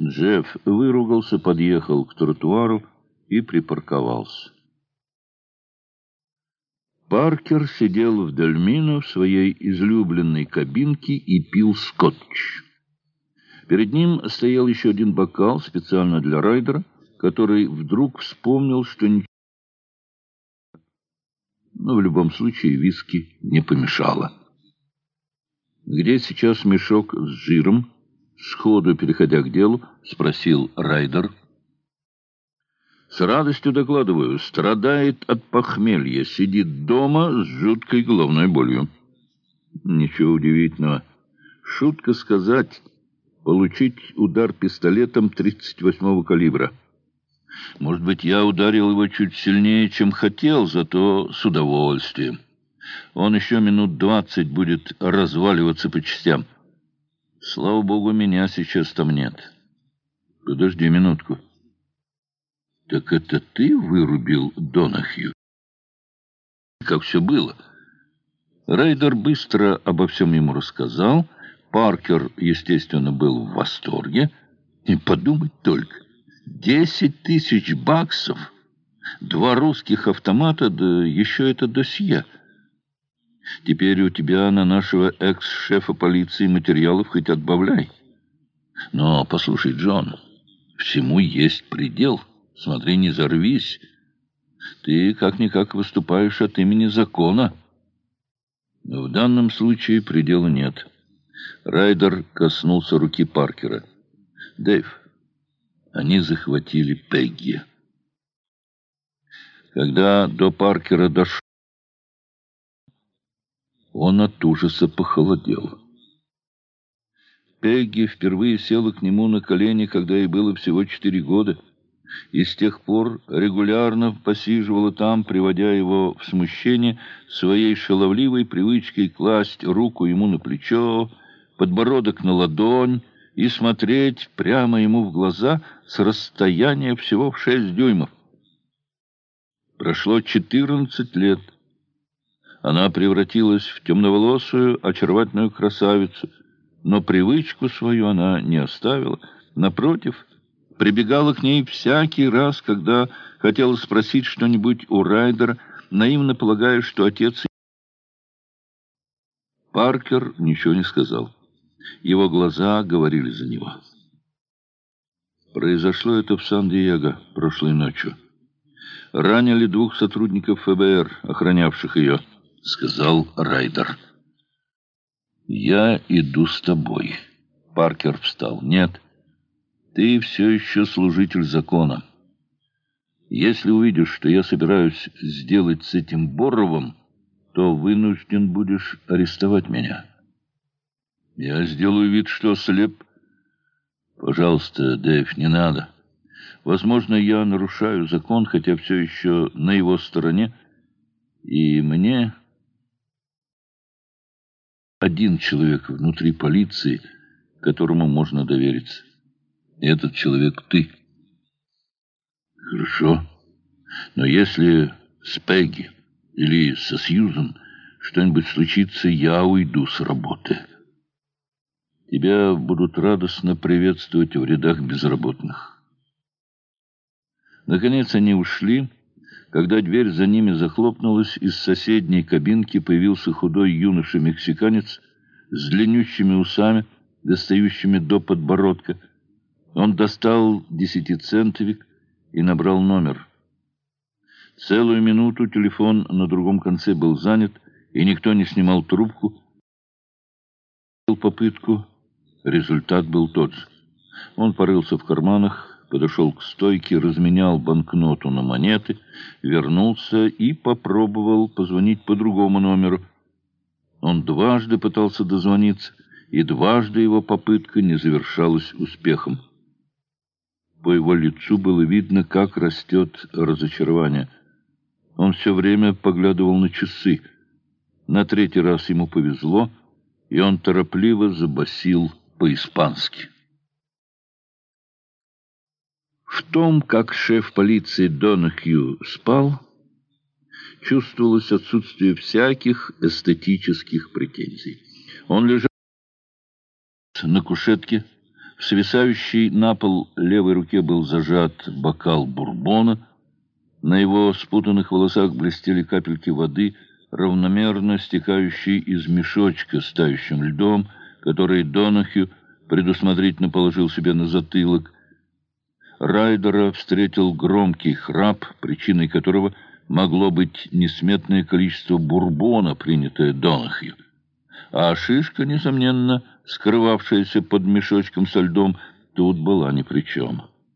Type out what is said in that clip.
Джефф выругался, подъехал к тротуару и припарковался. Паркер сидел в Дельмино в своей излюбленной кабинке и пил скотч. Перед ним стоял еще один бокал специально для Райдера, который вдруг вспомнил, что ничего... Но в любом случае виски не помешало. «Где сейчас мешок с жиром?» Сходу переходя к делу, спросил Райдер. С радостью докладываю, страдает от похмелья, сидит дома с жуткой головной болью. Ничего удивительного. Шутка сказать, получить удар пистолетом 38-го калибра. Может быть, я ударил его чуть сильнее, чем хотел, зато с удовольствием. Он еще минут двадцать будет разваливаться по частям. Слава богу, меня сейчас там нет. Подожди минутку. Так это ты вырубил Донахью? Как все было? Рейдер быстро обо всем ему рассказал. Паркер, естественно, был в восторге. И подумать только. Десять тысяч баксов, два русских автомата, да еще это досье — Теперь у тебя на нашего экс-шефа полиции материалов хоть отбавляй. Но послушай, Джон, всему есть предел. Смотри, не взорвись. Ты как-никак выступаешь от имени закона. Но в данном случае предела нет. Райдер коснулся руки Паркера. Дэйв, они захватили Пегги. Когда до Паркера дошло, он от ужаса похолодел. Пегги впервые села к нему на колени, когда ей было всего четыре года, и с тех пор регулярно посиживала там, приводя его в смущение своей шаловливой привычкой класть руку ему на плечо, подбородок на ладонь и смотреть прямо ему в глаза с расстояния всего в шесть дюймов. Прошло четырнадцать лет. Она превратилась в темноволосую, очаровательную красавицу, но привычку свою она не оставила. Напротив, прибегала к ней всякий раз, когда хотела спросить что-нибудь у Райдера, наивно полагая, что отец... Паркер ничего не сказал. Его глаза говорили за него. Произошло это в Сан-Диего прошлой ночью. Ранили двух сотрудников ФБР, охранявших ее. — сказал Райдер. «Я иду с тобой». Паркер встал. «Нет, ты все еще служитель закона. Если увидишь, что я собираюсь сделать с этим Боровым, то вынужден будешь арестовать меня». «Я сделаю вид, что слеп». «Пожалуйста, Дэйв, не надо. Возможно, я нарушаю закон, хотя все еще на его стороне, и мне...» один человек внутри полиции, которому можно довериться. И этот человек ты. Хорошо. Но если с Пегги или со Сьюзен что-нибудь случится, я уйду с работы. Тебя будут радостно приветствовать в рядах безработных. Наконец они ушли. Когда дверь за ними захлопнулась, из соседней кабинки появился худой юноша-мексиканец с длиннющими усами, достающими до подбородка. Он достал десятицентовик и набрал номер. Целую минуту телефон на другом конце был занят, и никто не снимал трубку. Попытку. Результат был тот же. Он порылся в карманах, подошел к стойке, разменял банкноту на монеты, вернулся и попробовал позвонить по другому номеру. Он дважды пытался дозвониться, и дважды его попытка не завершалась успехом. По его лицу было видно, как растет разочарование. Он все время поглядывал на часы. На третий раз ему повезло, и он торопливо забасил по-испански. В том, как шеф полиции Донахью спал, чувствовалось отсутствие всяких эстетических претензий. Он лежал на кушетке, В свисающей на пол левой руке был зажат бокал бурбона. На его спутанных волосах блестели капельки воды, равномерно стекающие из мешочка с тающим льдом, который Донахью предусмотрительно положил себе на затылок. Райдера встретил громкий храп, причиной которого могло быть несметное количество бурбона, принятое Донахью а шишка, несомненно, скрывавшаяся под мешочком со льдом, тут была ни при чем.